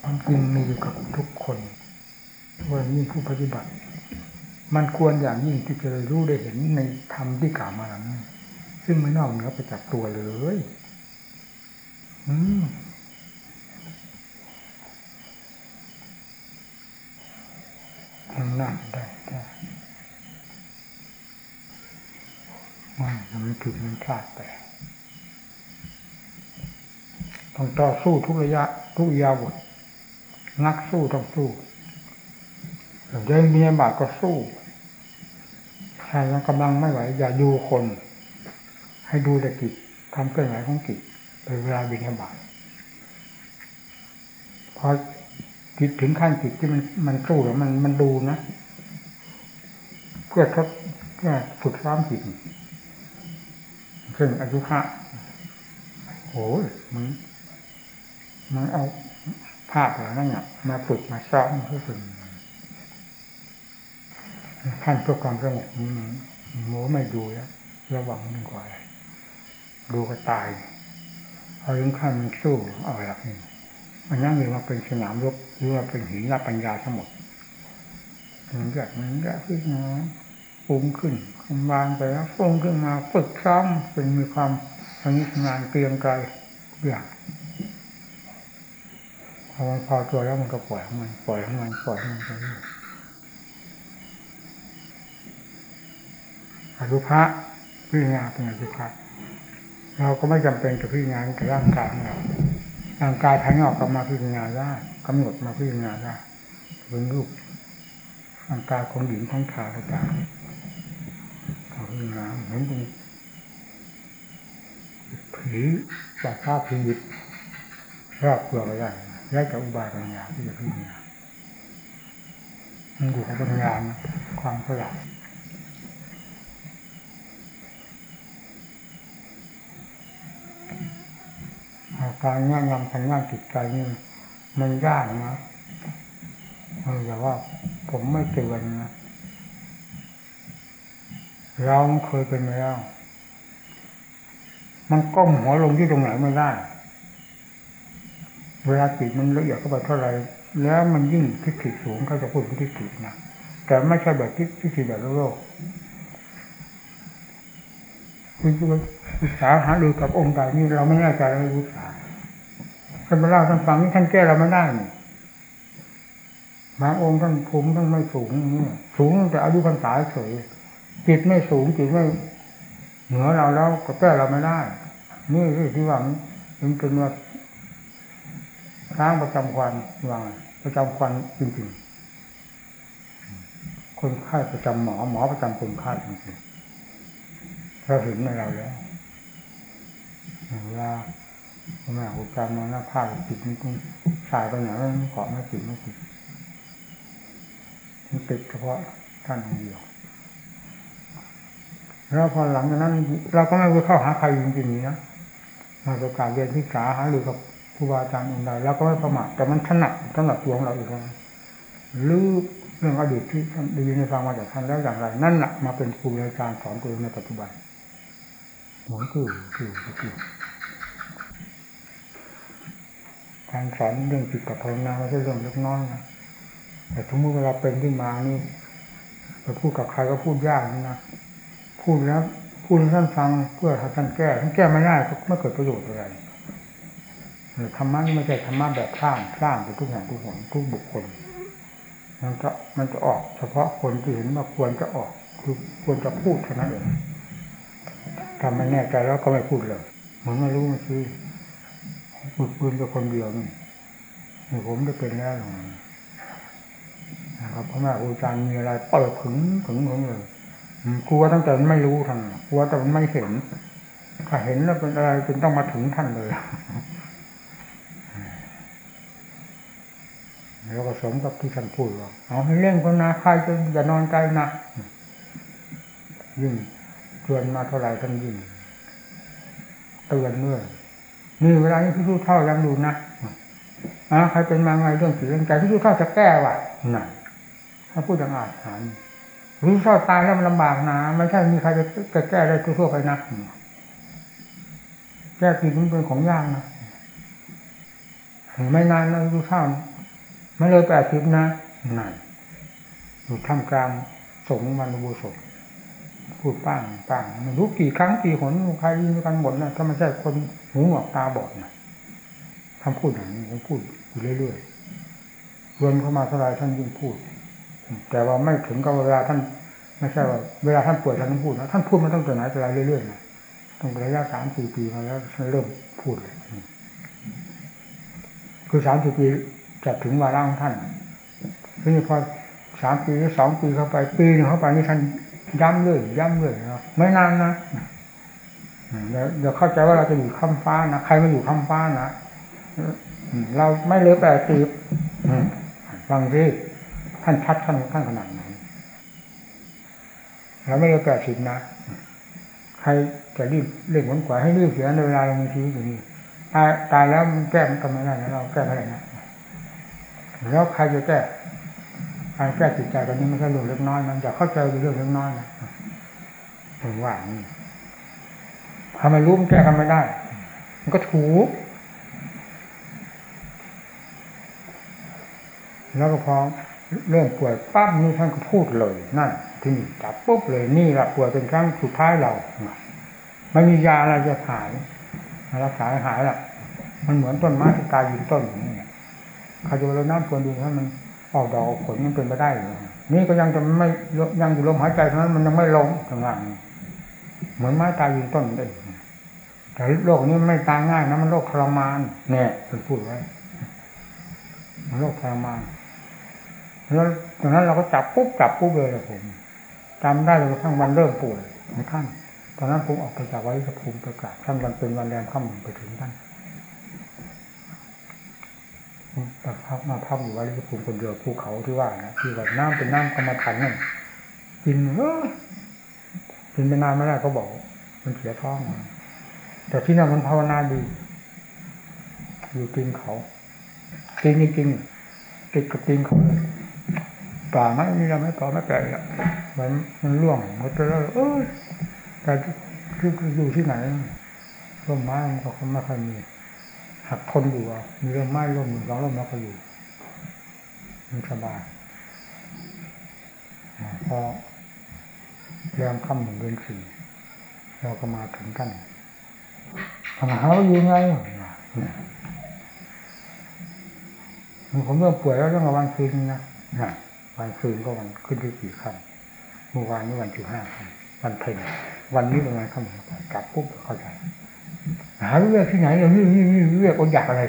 ความ จริงมีอยู่กับทุกคนว่านี่ผู้ปฏิบัติ มันควรอย่างยิ่งที่จะรู้ได้เห็นในธรรมที่กล่าวมานั้นซึ่งไม่นอกเหนือไปจากตัวเลย อืมมันน่าได้ได้มันมันผิดมันพลาดไปต้องต่อสู้ทุกระยะ ทุกยาวด นักสู้ต้องสู้เดินมีบาทก็สู้ใครยังกำลังไม่ไหว อย่าดูคน ให้ดูแต่กิจทำเคลื่อนไหวของกิจไปเวลาบินบาตพอจิตถึงขั้นจิตที่มันมันสู้แล้วมันมันดูนะ เพื่อทดเพื่อฝึกซ้อมจิตเช่นอายุพระโอ้ยมันมันเอา ภาพเหล่านั้นเนี่ยมาฝึกมาซ้อมเพื่อฝึกท่านเพื่อความสงบนี้หมูไม่ดูแล้วระวังยิ่งกว่าดูก็ตายเอาถึงขั้นมันสู้เอาหลักนี่มันนั่งอยู่มาเป็นสนามรบหรือว่าเป็นหินรับปัญญาทั้งหมดมันเกิดมันเกิดขึ้นมาฟุ้งขึ้นคำวางไปแล้วฟุ้งขึ้นมาฝึกซ้อมเป็นมีความพนิชงานเกรียงไกรอย่าง พอมันพอตัวแล้วมันก็ปล่อยของมันปล่อยของมันปล่อยของมันไปเรื่อยอรุภะพิจารณาเป็นอรุภะเราก็ไม่จำเป็นจะพิจารณาแต่ร่างกายของเราร่างกายภายนอกก็มาพิจารณาได้กำหนดมาพิจารณาได้เป็นรูปร่างกายของหญิงของชายต่างๆเขาพิจารณาเหมือนเป็นผีจากภาพผีดิบรอบตัวก็ได้ แล้วกับอุบายปัญญาที่จะพิจารณามันอยู่กับปัญญาความฉลาดการย่างยำทางย่างจิตใจนี่มันยากนะเออแต่ว่าผมไม่เตือนนะเราเคยเป็นมาแล้ว มันก้มหัวลงที่ตรงไหนไม่ได้ เวลาจิตมันละเอียดเข้าไปเท่าไหร่แล้วมันยิ่งทิฏฐิสูงเขาจะพูดทิฏฐินะแต่ไม่ใช่แบบทิฏฐิแบบโลกคุณศึกษาหาดูกับองค์ใดนี่เราไม่แน่ใจเราศึกษาท่านมาเล่าท่านฟังนี่ท่านแก้เราไม่ได้บางองค์ท่านภูมิท่านไม่สูงนี่สูงแต่อายุพรรษาเฉยจิตไม่สูงจิตไม่เหนือเราแล้วก็แก้เราไม่ได้ นี่คือที่ว่ามันเป็นว่า ร้างประจำควันว่าประจำควันจริงๆ คนไข้ประจำหมอหมอประจำคนไข้จริงๆเราเห็นในเราแล้วเวลาแม่อุจจาระหน้าผ้าจิตมันต้องสายไปไหนไม่เกาะไม่ติดไม่ติดมันติดเฉพาะท่านองเดียวแล้วพอหลังจากนั้น เราก็ไม่ไปเข้าหาใครจริงๆนะมาประกาศเรียนที่สาหาหรือกับ ครูบาอาจารย์องค์ใดเราก็ไม่ประมาทแต่มันถนัดสำหรับตัวของเราอีกแล้วลือเรื่องอดีตที่ได้ยินได้ฟังมาจากท่านแล้วอย่างไร นั่นแหละมาเป็นครูอาจารย์สอนตัวในปัจจุบันหมุนคือคือคือการสอนเรื่องจิตกับภาวนาไม่ใช่เรื่องเล็กน้อยนะแต่สมมติเวลาเป็นขึ้นมานี่ไปพูดกับใครก็พูดยากนะพูดแล้วพูดให้ท่านฟังเพื่อให้ท่านแก้ท่านแก้ไม่ได้ก็ไม่เกิดประโยชน์อะไร ธรรมะนี่ไม่ใช่ธรรมะแบบสร้างสร้างไปทุกอย่างทุกหนทุกบุคคล มันจะมันจะออก เฉพาะคนที่เห็นว่าควรจะออก คือควรจะพูดเท่านั้นเองทถ้าไม่แน่ใจแล้วก็ไม่พูดเลยเหมือนไม่รู้มันคือฝึกปืนกับคนเดียวนี่ผมจะเป็นแล้วหรอนะครับพระแม่ครูอาจารย์มีอะไรเปิดถึงถึงถึงเลยกลัวตั้งแต่ไม่รู้ท่านกลัวแต่มันไม่เห็นถ้าเห็นแล้วเป็นอะไรเป็นต้องมาถึงท่านเลย แล้วก็สมกับที่ท่านพูดว่าเอาให้เร่งภาวนาใครจะอย่านอนใจนะยิ่งชวนมาเท่าไหร่ท่านยิ่งเตือนเมื่อนี่เวลานี้พี่รู้เท่ายังดูนะอะใครเป็นมาไงเรื่องผีเรื่องใจพี่รู้เท่าจะแก้ว่ะน่ะถ้าพูดอย่างอาจหารรู้เท่าตายแล้วมันลำบากนะไม่ใช่มีใครจะจะแก้ได้ทั่วไปนะแก้จริงมันเป็นของยากนะไม่นานนะรู้เท่า ไม่เลยแปดสิบนะนั่นอยู่ท่ามกลางสงมันบูสดพูดป้างป้างไม่รู้กี่ครั้งกี่หนใครยินกันหมดนะถ้าไม่ใช่คนหูหนวกตาบอดนะทำพูดอย่างนี้ผมพูดอยู่เรื่อยๆรวมเข้ามาเท่าไรท่านยิ่งพูด แต่ว่าไม่ถึงกับเวลาท่านไม่ใช่ว่าเวลาท่านป่วยท่านพูดนะท่านพูดมาตั้งแต่ไหนแต่ไรเรื่อยๆนะตั้งระยะสามสี่ปีมาแล้วท่านเริ่มพูดเลยคือสามสี่ปี จะถึงวาระของท่านทีนี้พอสามปีหรือสองปีเข้าไป ปีหนึงเข้าไปนี่ท่านย้ำเลยย้ำเลยไม่นานนะเดี๋ยวเข้าใจว่าเราจะอยู่ข้ามฟ้านะใครมาอยู่ข้ามฟ้านะเราไม่เลือแปดสิฟังที่ท่านชัดท่านท่านขนาดไหนเราไม่เลือแปดสิบนะใครจะรีบเร่งขนขวายให้รีบเสียในเวลาเรามีชีวิตอยู่นี่ตายตายแล้วมันแก้มันก็ไม่ได้นะเราแก้ไม่ได้นะ แล้วใครจะแก้การแก้จิตใจกันนี้ไม่ใช่เรื่องเล็กน้อยนะอย่าเข้าใจเรื่องเล็กน้อยนะผมว่านี่ทำไมรู้มันแก้กันไม่ได้ มันก็ถูกแล้วก็พอเรื่องป่วยปั๊บนี่ท่านก็พูดเลยนั่นที่นี่จับปุ๊บเลยนี่แหละป่วยเป็นครั้งสุดท้ายเราไม่มียาอะไรจะหายรักษาหายละมันเหมือนต้นไม้ที่ตายยืนต้นอย่างนี้ ใครจะเราน้ำควรดูให้มันออกดอกออกผลมันเป็นไปได้นี่ก็ยังจะไม่ยังอยู่ลมหายใจเท่านั้นมันยังไม่ลงทางล่างเหมือนไม้ตายยืนต้นเลยแต่โรคนี้ไม่ตายง่ายนะมันโรคทรมานเนี่ยเป็นพูดไว้มันโรคทรมานแล้วตรงนั้นเราก็จับปุ๊บจับปุ๊บเลยผมจำได้เลยทั้งวันเริ่มป่วยในท่านตอนนั้นผมออกไปจากวัดสภูมิประกาศท่านวันเป็นวันแรงค่ำไปถึงท่าน แต่พักมาพักอยู่วัดสภูมิคนเดียวภูเขาที่ว่านะที่แบบน้ำเป็นน้ำกรรมฐานนั่นกินเออกินไปนานไม่ได้เขาบอก มันเสียท้องแต่ที่นั่นมันภาวนาดี อยู่กินเขากินจริงติดกับกินเขาเลยป่าไม่มีอะไรไม่ต่อไม่แปลกอะมันมันร่วงหมันจะแล้วเออแต่คืออยู่ที่ไหนร่มไม้มันก็ไม่ค่อยมี หักทนอยู่อะมีร่มไม้ร่มหนึ่งสองร่มแล้วก็อยู่มันสบายพอแรงค่ำหนึ่งเดือนสี่เราก็มาถึงกันทำหาว่าอยู่ไงมันผมเริ่มป่วยแล้วต้องวังคืนนะวันคืนก็วันขึ้นที่สี่ค่ำเมื่อวานนี้วันที่ห้าค่ำวันเพ็ญวันนี้เป็นวันค่ำกลับปุ๊บเข้าใจ หาเรื่องที่ไหนเรานี่นี่นี่เรื่องอดอยากอะไร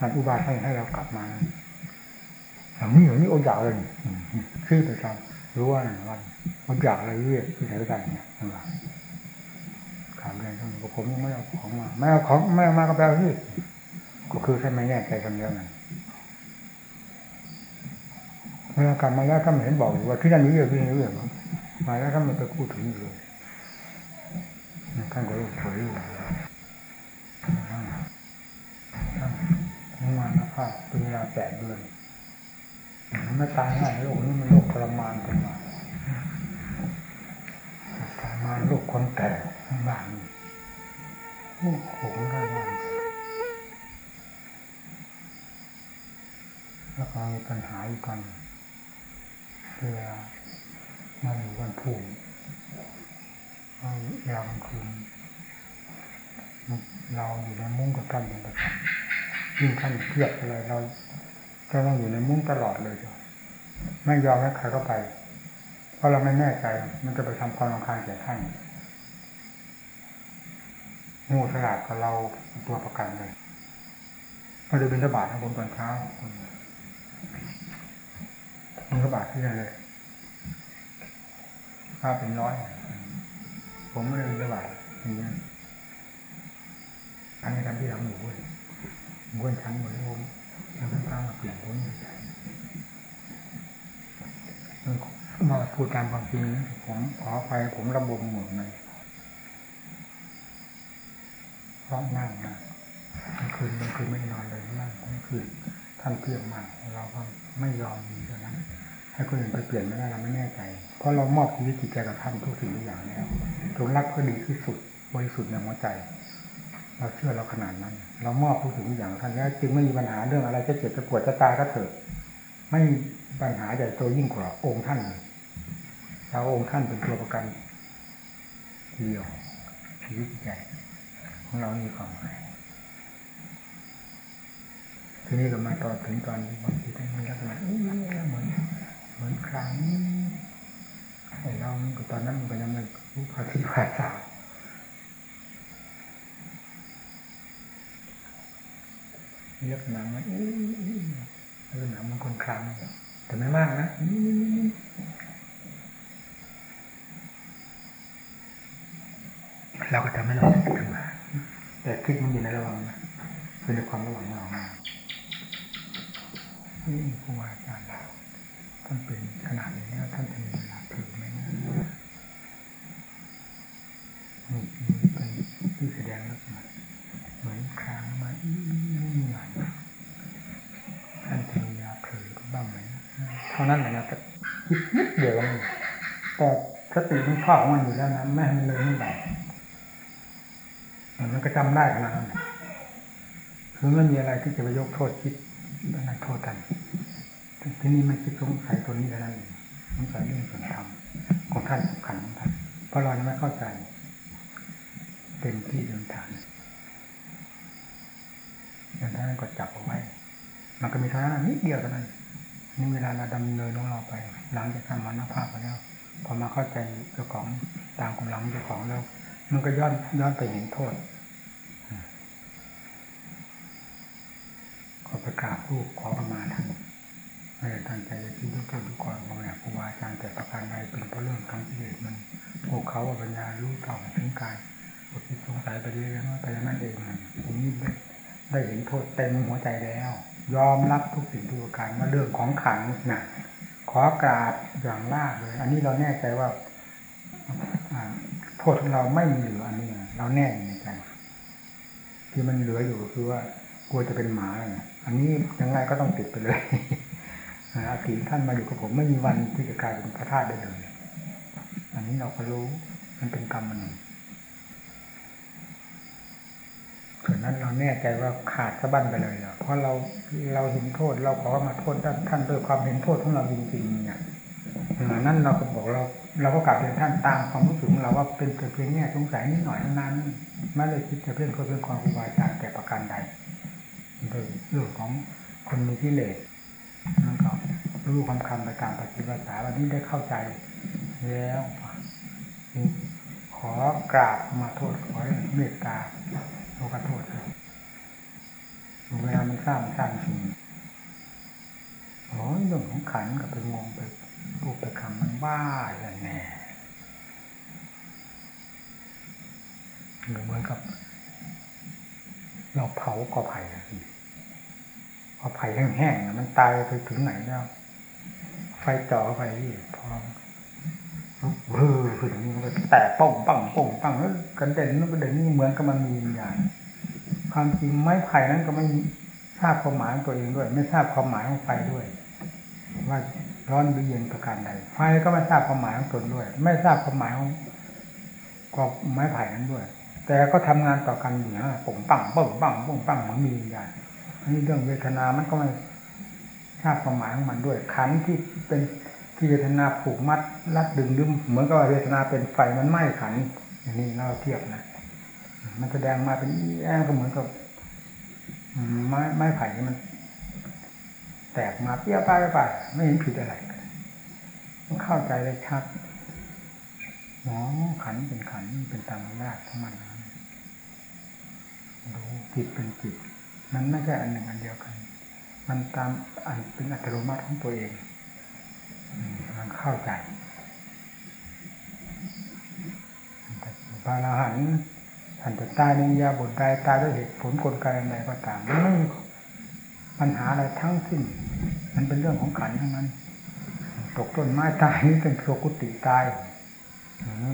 นันอุบาทให้ให้เรากลับมาอย่างนี้อย่างนี้อดอยากอะไรชื่อไปตามรู้ว่าวันอดอยากอะไรเรื่องที่ไหนก็ได้เนี่ยนะถามเลยท่านก็ผมยังไม่เอาของมาไม่เอาของไม่เอามาก็แปลว่าที่ก็คือแค่ไม่แน่ใจคำเดียวนั่นเมื่อกลับมาแล้วท่านเห็นบอกว่าที่นั่นนี้เรื่องที่นี่เรื่องมาแล้วท่ามันไปพูดถึงเลยท่านก็รู้เผยอยู่ ท่านมานะพ่าเป็นเวลาแปดเดือนไม่ตายง่ายโรคนี้มันโรคทรมานเป็นมาทรมานโรคคนแก่บ้างโอ้โหได้บ้างแล้วก็มีปัญหาอีกกันเพื่อมาอยู่วันพุ่งเรายามคืน เราอยู่ในมุ้งกับท่านเป็นประจำยิ่งท่านเครียดอะไรเราก็ต้องอยู่ในมุ้งตลอดเลยจ้ะไม่ยอมให้ใครเข้าไป เพราะเราไม่แน่ใจ มันจะไปทำความรำคาญแก่ท่านง่ฉลาดกับเราตัวประกันเลยมาดูเป็นระบาดนะผมตอนเช้ามันระบาดที่ไหนเลยค่าเป็นร้อย ผมไม่ได้เป็นระบาดอย่างนี้ อันนี้ทำที่ทำอยู่ด้วยผมควรชั้นหมือนผมแล้วก็ตั้งมาเปลี่ยนผมมาพูดตามความจริงผมขอไปผมระบมหมดเลยเพราะนั่งนะมันคืนมันคืนไม่นอนเลยนั่งทั้งคืนท่านเพียงมากเราก็ไม่ยอมมีเท่านั้นให้คนอื่นไปเปลี่ยนไม่ได้เราไม่แน่ใจ เพราะเรามอบชีวิตจิตใจกับท่านทุกสิ่งทุกอย่างแล้วจงรักเพื่อดีที่สุดบริสุทธิ์ในหัวใจ เราเชื่อเราขนาดนั้น เรามอบทุกสิ่งอย่างท่านแล้ว จึงไม่มีปัญหาเรื่องอะไรจะเจ็บจะปวดจะตายก็เถิดไม่มีปัญหาใหญ่โตยิ่งกว่าองค์ท่านเลยเราองค์ท่านเป็นตัวประกันเดียวชีวิตใจของเรามีความหมายทีนี้ก็มาต่อถึงตอนบางทีท่านมีลักษณะเหมือนเหมือนครั้งไอ้เราตอนนั้นมันก็ยังไม่รู้ภาษีภาษาเรี ยกหนังมันเอ๊ะเรื่อหนังมันคนครั้งแต่ไม่มากนะเราก็ทำให้เราขึ้นมา แต่คลิกมันอยู่ในระหว่างนะคือในความระหว่างระหว่านี่ครูอาจารย์ท่านเป็นขนาดนี้านั้นแหละนะแต่คิดนิดเดียวแต่สติมันครอบของมันอยู่แล้วนะไม่ให้มันเลยไม่ไหลมันก็จำได้ขนาดนั้นคือไม่มีอะไรที่จะไปยกโทษคิดนั่นโทษกันที่นี่มันคิดสงสัยตัวนี้แล้วนั่นเองสงสัยเรื่องส่วนธรรมของท่านสำคัญของท่านเพราะเราไม่เข้าใจเต็มที่เดินทางอย่างนั้นก็จับเอาไว้ มันก็มีเท่านั้นนิดเดียวเท่านั้น นี่เวลาเราดำเนินของเราไป หลังจากทำมันภาพไปแล้ว พอมาเข้าใจเจ้าของตามกำลังเจ้าของแล้ว มันก็ย้อนย้อนไปเห็นโทษขอประกาศรูปขอประมาณท่านไม่ได้ตั้งใจจะคิดทุกคนทุกคนของแม่ครูบาอาจารย์แต่ประการใดเป็นเพราะเรื่องของกิเลสมันพวกเขาปัญญารู้ต่อถึงกายพวกที่สงสัยไปเรื่อยๆไปอย่างนั้นเองทีนี้ได้ได้เห็นโทษเต็มหัวใจแล้ว ยอมรับทุกสิ่งทุกประการว่าเรื่องของขังนะขอกราบอย่างลากเลย อันนี้เราแน่ใจว่าโทษของเราไม่มีเหลืออันนี้เราแน่ในใจที่มันเหลืออยู่คือว่ากลัวจะเป็นหมาอันนี้ยังไงก็ต้องติดไปเลยอาทิท่านมาอยู่กับผมไม่มีวันที่จะกลายเป็นพระธาตุได้เลย อันนี้เราก็รู้มันเป็นกรรมมัน ส่วนนั้นเราแน่ใจว่าขาดสะบั้นไปเลยเพราะเราเราเห็นโทษ เราขอมาโทษท่านด้วยความเห็นโทษของเราจริงๆเนี่ยนั่นเราก็บอกเรา เราก็กลับเรียนท่านตามความรู้สึกของเราว่าเป็นเพียงแง่สงสัยนิดหน่อยเท่านั้นไม่เลยคิดจะเพื่อนเพื่อนความครูบาอาจารย์แต่ประการใดโดยเรื่องของคนมีกิเลสนั่นก็รู้ความคำไปตามปฏิบัติษาวันนี้ได้เข้าใจแล้วขอกราบมาโทษขอเมตตา โลกโทษเวลามันสร้างสร้างสิ่งโอ้ยเรื่องของขันกับไปงงไปรูปไปคำมันบ้าอย่างแน่เหมือนกับ เราเผากอไผ่พอไผ่แห้งๆมันตายไปถึงไหนแล้ว ไฟจ่อไปพอ เฮ้อคืออย่างนี้มันก็แตกป้องปังป้องปังแล้วกันเด่นนั่นก็เด่นนี่เหมือนกับมันมีวิญญาณความจริงไม้ไผ่นั้นก็ไม่ทราบความหมายตัวเองด้วย ไม่ทราบความหมายของไฟด้วย ว่าร้อนหรือเย็นประการใดไฟก็ไม่ทราบความหมายของตนด้วย ไม่ทราบความหมายของกอบไม้ไผ่นั้นด้วย แต่ก็ทำงานต่อกันอยู่นะป่งปังป่งปังป่งปังเหมือนมีวิญญาณนี่เรื่องเวทนามันก็ไม่ทราบความหมายของมันด้วยขันที่เป็น ที่เวทนาผูกมัดรัดดึงดึงเหมือนกับเวทนาเป็นไฟมันไหม้ขันอย่างนี้เราเทียบนะมันแสดงมาเป็นแองก็เหมือนกับไม้ไม้ไผ่มัน แตกมาเปี้ยไปไปไม่เห็นผิดอะไรต้องเข้าใจได้ชัดอ๋อขันเป็นขันเป็นตามรากของมันรู้จิตเป็นจิตมันไม่ใช่อันหนึ่งอันเดียวกัน มันตามอันเป็นอัตโนมัติของตัวเอง เข้าใจพระอรหันต์ท่านจะตายในยาบทใดตายด้วยเหตุผลกลไกใดก็ตามมันไม่มีปัญหาอะไรทั้งสิ้น มันเป็นเรื่องของขันทั้งนั้น ตกต้นไม้ตายนี่เป็นโรกุติตาย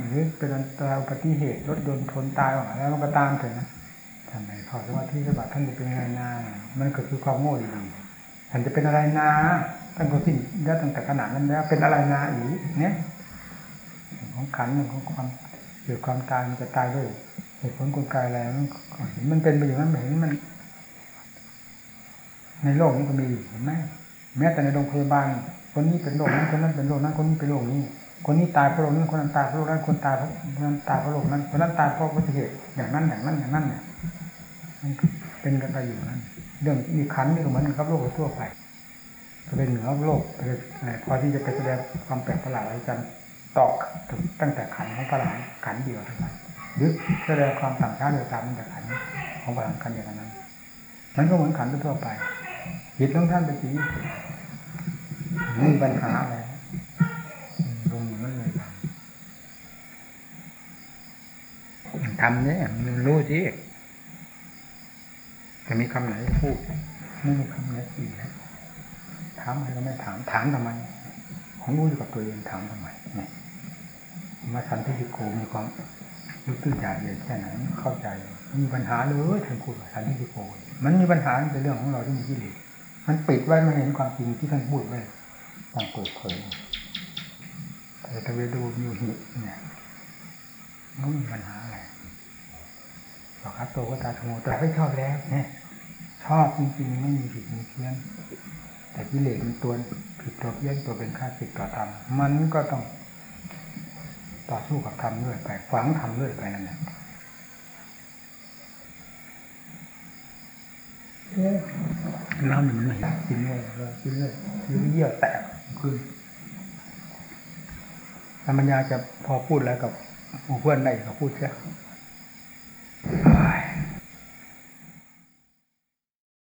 หรือเป็นอันตรายอุบัติเหตุรถยนต์ชนตายว่าแล้วมันก็ตามเถอะนะทำไมพอสมาธิสบัติท่านจะเป็นอะไรนา มันก็คือความโง่ดีท่านจะเป็นอะไรนา ท่านก็สิ้นแล้วตั้งแต่ขนาดนั้นแล้ว เป็นอะไรนาอีกเนี่ยของขันของความเกิดความตายมันจะตายด้วยเหตุผลกลไกอะไรมันเห็นมันเป็นไปอย่างนั้นเห็นมัน ในโลกนี้ก็มีเห็นไหมแม้แต่ในโรงพยาบาลคนนี้เป็นโรคนั้นคนนั้นเป็นโรคนั้นคนนี้เป็นโรคนี้ คนนี้ตายเพราะโรคนี้คนนั้นตายเพราะโรคนั้นคนตายเพราะคนนั้นตายเพราะโรคนั้นคนนั้นตายเพราะอุบัติเหตุอย่างนั้นอย่างนั้นอย่างนั้นเนี่ยมันเป็นกันไปอยู่นั้นเรื่องมีขันนี่ก็เหมือนกับโลกทั่วไป เป็นเหนือโลกพอที่จะไปแสดงความแปลกประหลาดอะไรกันตอกตั้งแต่ขันของประหลาดขันเดียวเท่านั้นหรือแสดงความต่างชาติโดยตามตั้งแต่ขันของประหลาดกันอย่างนั้นมันก็เหมือนขันทั่วไปจิตของท่านเป็นสีมีปัญหาอะไรลงอย่างนั้นเลยทำเนี่ยมันรู้ที่จะมีคำไหนพูดไม่มีคำไหนอีกนะ ถามอะไรก็ไม่ถามถามทำไม ของรู้อยู่กับตัวเองถามทำไมเนี่ยมาสันติโกมีความรู้ตื้นใหญ่เย็นแค่ไหนเข้าใจมีปัญหาเลยท่านพูดสันติโกมันมีปัญหาเป็นเรื่องของเราที่มีกิเลสมันปิดไว้ไม่เห็นความจริงที่ท่านพูดไว้ต้องเปิดเผยแต่ตะเวดูอยู่หิเนี่ยไม่มีปัญหาอะไรบอกครับโตก็ตาโมแต่ไม่ชอบแล้วเนี่ยชอบจริงๆไม่มีผิดมีเพี้ยน แต่กิเลสมันตัวผิดตัวเพี้ยนตัวเป็นค่าศึกต่อธรรมมันก็ต้องต่อสู้กับธรรมเรื่อยไปฝังธรรมเรื่อยไปนั่นแหละน้ำมันไม่เห็นกินเลยกินเลยกินเยี่ยวแตกคือธรรมญาจะพอพูดแล้วกับหมู่เพื่อนได้ก็พูดใช่